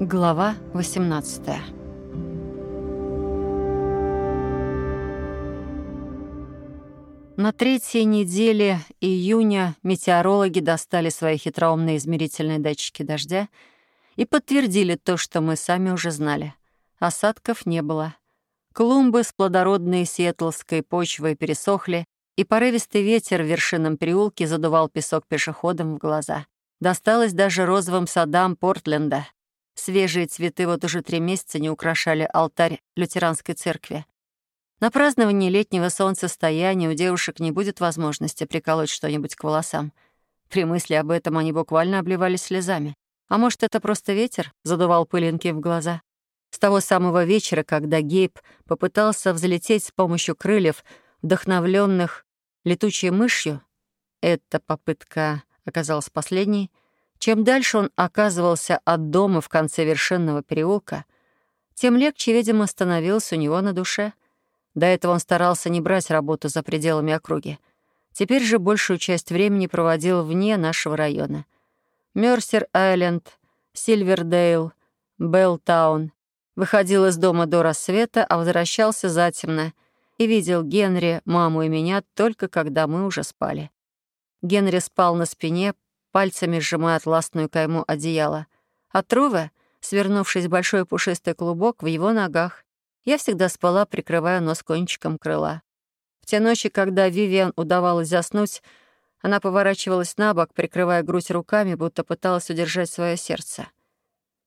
Глава 18 На третьей неделе июня метеорологи достали свои хитроумные измерительные датчики дождя и подтвердили то, что мы сами уже знали. Осадков не было. Клумбы с плодородной сиэтлской почвой пересохли, и порывистый ветер в вершинном переулке задувал песок пешеходам в глаза. Досталось даже розовым садам Портленда. Свежие цветы вот уже три месяца не украшали алтарь лютеранской церкви. На праздновании летнего солнцестояния у девушек не будет возможности приколоть что-нибудь к волосам. При мысли об этом они буквально обливались слезами. А может, это просто ветер задувал пылинки в глаза? С того самого вечера, когда Гейб попытался взлететь с помощью крыльев, вдохновленных летучей мышью, эта попытка оказалась последней, чем дальше он оказывался от дома в конце вершинного переулка, тем легче, видимо, становился у него на душе. До этого он старался не брать работу за пределами округи. Теперь же большую часть времени проводил вне нашего района. Мёрсер-Айленд, Сильвердейл, Беллтаун. Выходил из дома до рассвета, а возвращался затемно и видел Генри, маму и меня только когда мы уже спали. Генри спал на спине, пальцами сжимая атласную кайму одеяла. А Труве, свернувшись в большой пушистый клубок, в его ногах. Я всегда спала, прикрывая нос кончиком крыла. В те ночи, когда Вивиан удавалось заснуть, она поворачивалась на бок, прикрывая грудь руками, будто пыталась удержать свое сердце.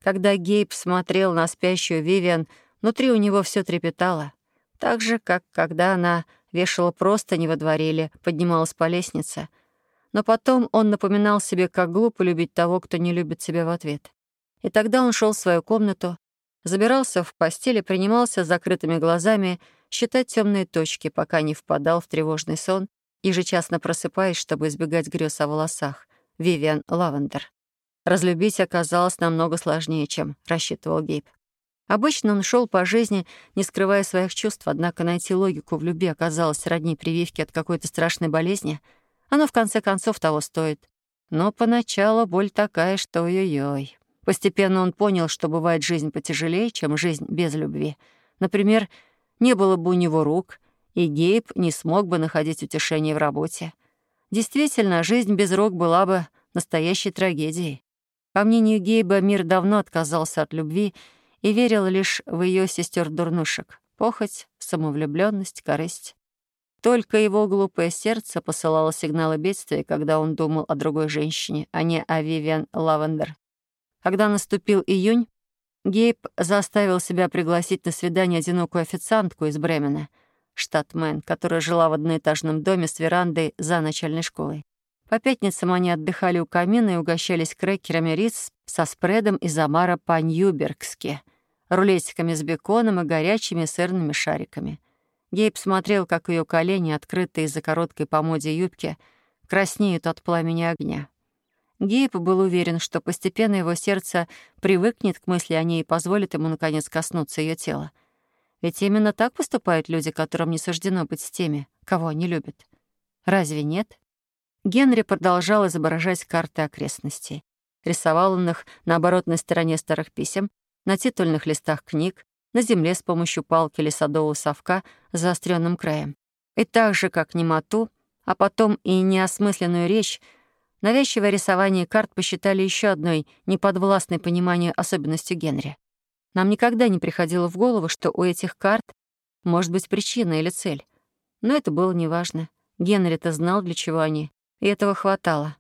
Когда Гейб смотрел на спящую Вивиан, внутри у него все трепетало. Так же, как когда она вешала просто не во дворе или поднималась по лестнице — но потом он напоминал себе, как глупо любить того, кто не любит себя в ответ. И тогда он шел в свою комнату, забирался в постель и принимался с закрытыми глазами считать темные точки, пока не впадал в тревожный сон, ежечасно просыпаясь, чтобы избегать грез о волосах. Вивиан Лавендер. Разлюбить оказалось намного сложнее, чем рассчитывал Гейб. Обычно он шел по жизни, не скрывая своих чувств, однако найти логику в любви оказалось родней прививки от какой-то страшной болезни — оно, в конце концов, того стоит. Но поначалу боль такая, что ой-ой-ой. Постепенно он понял, что бывает жизнь потяжелее, чем жизнь без любви. Например, не было бы у него рук, и Гейб не смог бы находить утешение в работе. Действительно, жизнь без рук была бы настоящей трагедией. По мнению Гейба, мир давно отказался от любви и верил лишь в ее сестер-дурнушек — похоть, самовлюбленность, корысть. Только его глупое сердце посылало сигналы бедствия, когда он думал о другой женщине, а не о Вивиан Лавендер. Когда наступил июнь, Гейб заставил себя пригласить на свидание одинокую официантку из Бремена, штат Мэн, которая жила в одноэтажном доме с верандой за начальной школой. По пятницам они отдыхали у камина и угощались крекерами рис со спредом из омара по-ньюбергски, рулетиками с беконом и горячими сырными шариками — Гейб смотрел, как ее колени, открытые из-за короткой по моде юбки, краснеют от пламени огня. Гейб был уверен, что постепенно его сердце привыкнет к мысли о ней и позволит ему, наконец, коснуться ее тела. Ведь именно так поступают люди, которым не суждено быть с теми, кого они любят. Разве нет? Генри продолжал изображать карты окрестностей. Рисовал он их на оборотной стороне старых писем, на титульных листах книг, на земле с помощью палки или садового совка с заостренным краем. И так же, как немоту, а потом и неосмысленную речь, навязчивое рисование карт посчитали еще одной неподвластной пониманию особенностью Генри. Нам никогда не приходило в голову, что у этих карт может быть причина или цель. Но это было неважно. Генри-то знал, для чего они, и этого хватало.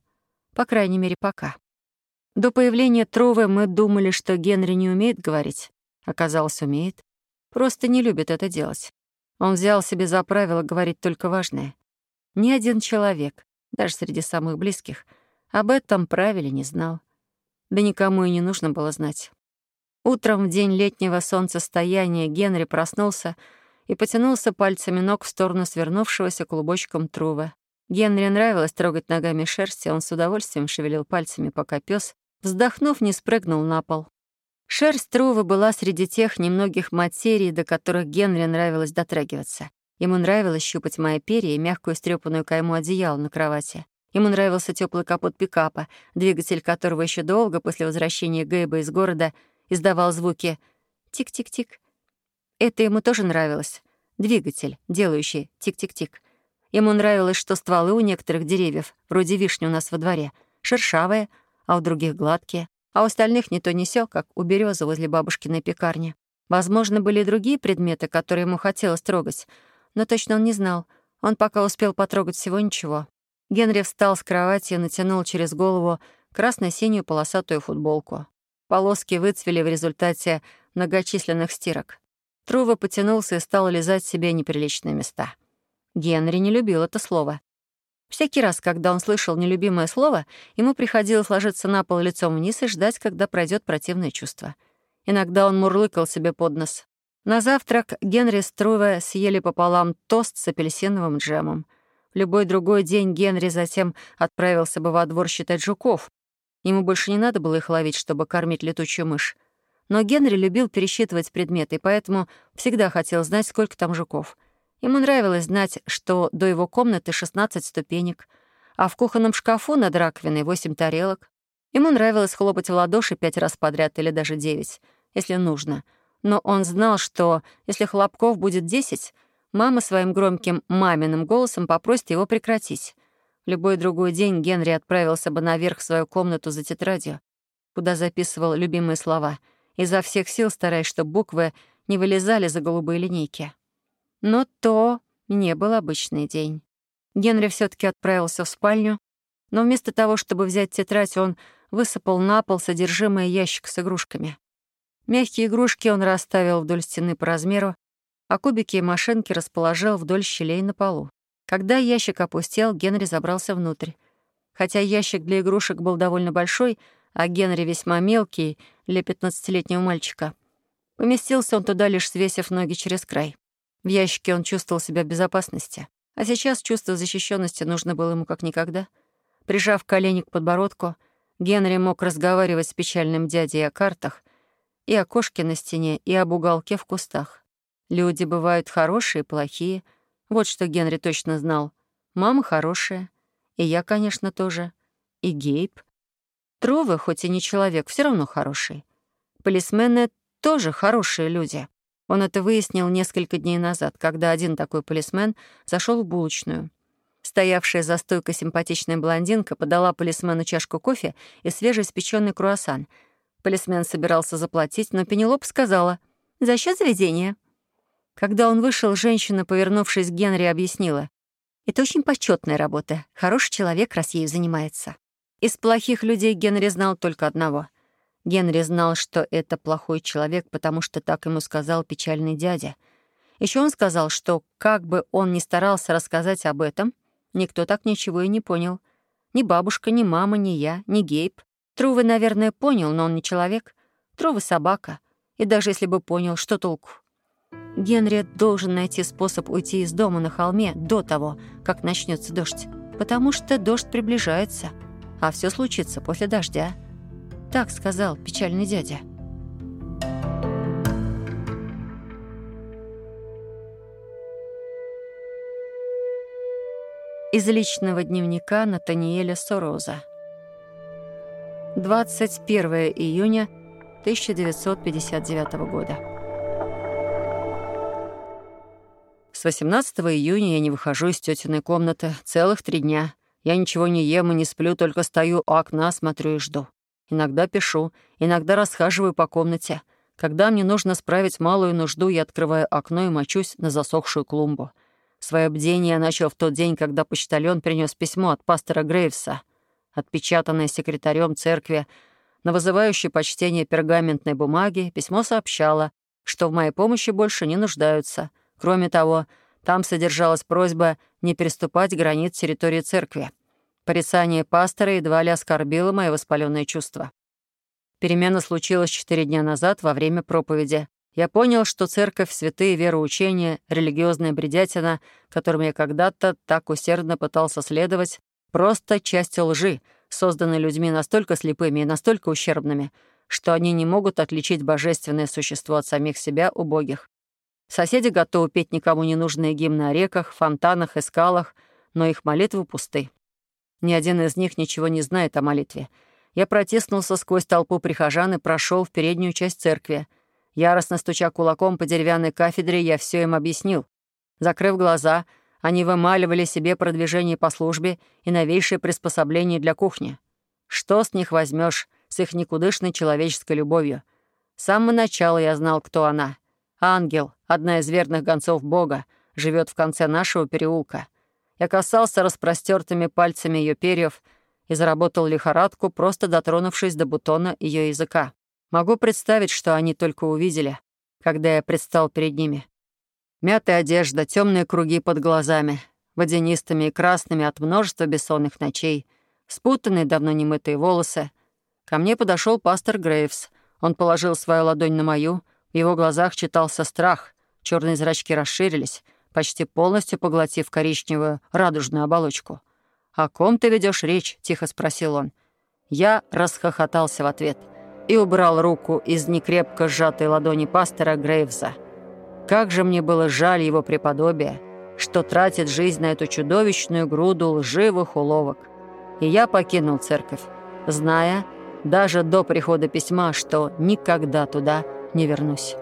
По крайней мере, пока. До появления Тровы мы думали, что Генри не умеет говорить. Оказалось, умеет. Просто не любит это делать. Он взял себе за правило говорить только важное. Ни один человек, даже среди самых близких, об этом правиле не знал. Да никому и не нужно было знать. Утром в день летнего солнцестояния Генри проснулся и потянулся пальцами ног в сторону свернувшегося клубочком трува. Генри нравилось трогать ногами шерсть, и он с удовольствием шевелил пальцами, пока пес, вздохнув, не спрыгнул на пол. Шерсть Трувы была среди тех немногих материй, до которых Генри нравилось дотрагиваться. Ему нравилось щупать мои перья и мягкую стрёпанную кайму одеяла на кровати. Ему нравился теплый капот пикапа, двигатель которого еще долго после возвращения Гейба из города издавал звуки «тик-тик-тик». Это ему тоже нравилось. Двигатель, делающий тик-тик-тик. Ему нравилось, что стволы у некоторых деревьев, вроде вишни у нас во дворе, шершавые, а у других гладкие, а у остальных ни то ни сё, как у березы возле бабушкиной пекарни. Возможно, были и другие предметы, которые ему хотелось трогать, но точно он не знал. Он пока успел потрогать всего ничего. Генри встал с кровати и натянул через голову красно-синюю полосатую футболку. Полоски выцвели в результате многочисленных стирок. Трува потянулся и стал лизать себе неприличные места. Генри не любил это слово. Всякий раз, когда он слышал нелюбимое слово, ему приходилось ложиться на пол лицом вниз и ждать, когда пройдет противное чувство. Иногда он мурлыкал себе под нос. На завтрак Генри с Труве съели пополам тост с апельсиновым джемом. В любой другой день Генри затем отправился бы во двор считать жуков. Ему больше не надо было их ловить, чтобы кормить летучую мышь. Но Генри любил пересчитывать предметы, поэтому всегда хотел знать, сколько там жуков — Ему нравилось знать, что до его комнаты 16 ступенек, а в кухонном шкафу над раковиной 8 тарелок. Ему нравилось хлопать в ладоши пять раз подряд или даже девять, если нужно. Но он знал, что если хлопков будет десять, мама своим громким маминым голосом попросит его прекратить. В любой другой день Генри отправился бы наверх в свою комнату за тетрадью, куда записывал любимые слова, изо всех сил стараясь, чтобы буквы не вылезали за голубые линейки. Но то не был обычный день. Генри все таки отправился в спальню, но вместо того, чтобы взять тетрадь, он высыпал на пол содержимое ящика с игрушками. Мягкие игрушки он расставил вдоль стены по размеру, а кубики и машинки расположил вдоль щелей на полу. Когда ящик опустел, Генри забрался внутрь. Хотя ящик для игрушек был довольно большой, а Генри весьма мелкий для пятнадцатилетнего мальчика. Поместился он туда, лишь свесив ноги через край. В ящике он чувствовал себя в безопасности. А сейчас чувство защищенности нужно было ему как никогда. Прижав колени к подбородку, Генри мог разговаривать с печальным дядей о картах, и о кошке на стене, и об уголке в кустах. Люди бывают хорошие и плохие. Вот что Генри точно знал. Мама хорошая. И я, конечно, тоже. И Гейб. Тровы, хоть и не человек, все равно хороший. Полисмены тоже хорошие люди. Он это выяснил несколько дней назад, когда один такой полисмен зашел в булочную. Стоявшая за стойкой симпатичная блондинка подала полисмену чашку кофе и свежеиспеченный круассан. Полисмен собирался заплатить, но Пенелоп сказала «За счет заведения». Когда он вышел, женщина, повернувшись к Генри, объяснила «Это очень почетная работа. Хороший человек, раз ею занимается». Из плохих людей Генри знал только одного — Генри знал, что это плохой человек, потому что так ему сказал печальный дядя. Еще он сказал, что как бы он ни старался рассказать об этом, никто так ничего и не понял. Ни бабушка, ни мама, ни я, ни Гейб. Трувы, наверное, понял, но он не человек. Трувы — собака. И даже если бы понял, что толку? Генри должен найти способ уйти из дома на холме до того, как начнется дождь, потому что дождь приближается, а все случится после дождя. Так сказал печальный дядя. Из личного дневника Натаниэля Сороза. 21 июня 1959 года. С 18 июня я не выхожу из тетиной комнаты целых три дня. Я ничего не ем и не сплю, только стою у окна, смотрю и жду. Иногда пишу, иногда расхаживаю по комнате. Когда мне нужно справить малую нужду, я открываю окно и мочусь на засохшую клумбу. Свое бдение я начал в тот день, когда почтальон принес письмо от пастора Грейвса, отпечатанное секретарем церкви. На вызывающей почтение пергаментной бумаги письмо сообщало, что в моей помощи больше не нуждаются. Кроме того, там содержалась просьба не переступать границ территории церкви. Порицание пастора едва ли оскорбило мои воспаленные чувства. Перемена случилась четыре дня назад во время проповеди. Я понял, что церковь, святые вероучения, религиозная бредятина, которым я когда-то так усердно пытался следовать, просто часть лжи, созданной людьми настолько слепыми и настолько ущербными, что они не могут отличить божественное существо от самих себя, убогих. Соседи готовы петь никому не нужные гимны о реках, фонтанах и скалах, но их молитвы пусты. Ни один из них ничего не знает о молитве. Я протиснулся сквозь толпу прихожан и прошел в переднюю часть церкви. Яростно стуча кулаком по деревянной кафедре, я все им объяснил. Закрыв глаза, они вымаливали себе продвижение по службе и новейшие приспособления для кухни. Что с них возьмешь с их никудышной человеческой любовью? С самого начала я знал, кто она. Ангел, одна из верных гонцов Бога, живет в конце нашего переулка. Я касался распростертыми пальцами ее перьев и заработал лихорадку, просто дотронувшись до бутона ее языка. Могу представить, что они только увидели, когда я предстал перед ними. Мятая одежда, темные круги под глазами, водянистыми и красными от множества бессонных ночей, спутанные, давно немытые волосы. Ко мне подошел пастор Грейвс. Он положил свою ладонь на мою, в его глазах читался страх, черные зрачки расширились, почти полностью поглотив коричневую радужную оболочку. «О ком ты ведешь речь?» — тихо спросил он. Я расхохотался в ответ и убрал руку из некрепко сжатой ладони пастора Грейвза. Как же мне было жаль его преподобия, что тратит жизнь на эту чудовищную груду лживых уловок. И я покинул церковь, зная, даже до прихода письма, что никогда туда не вернусь.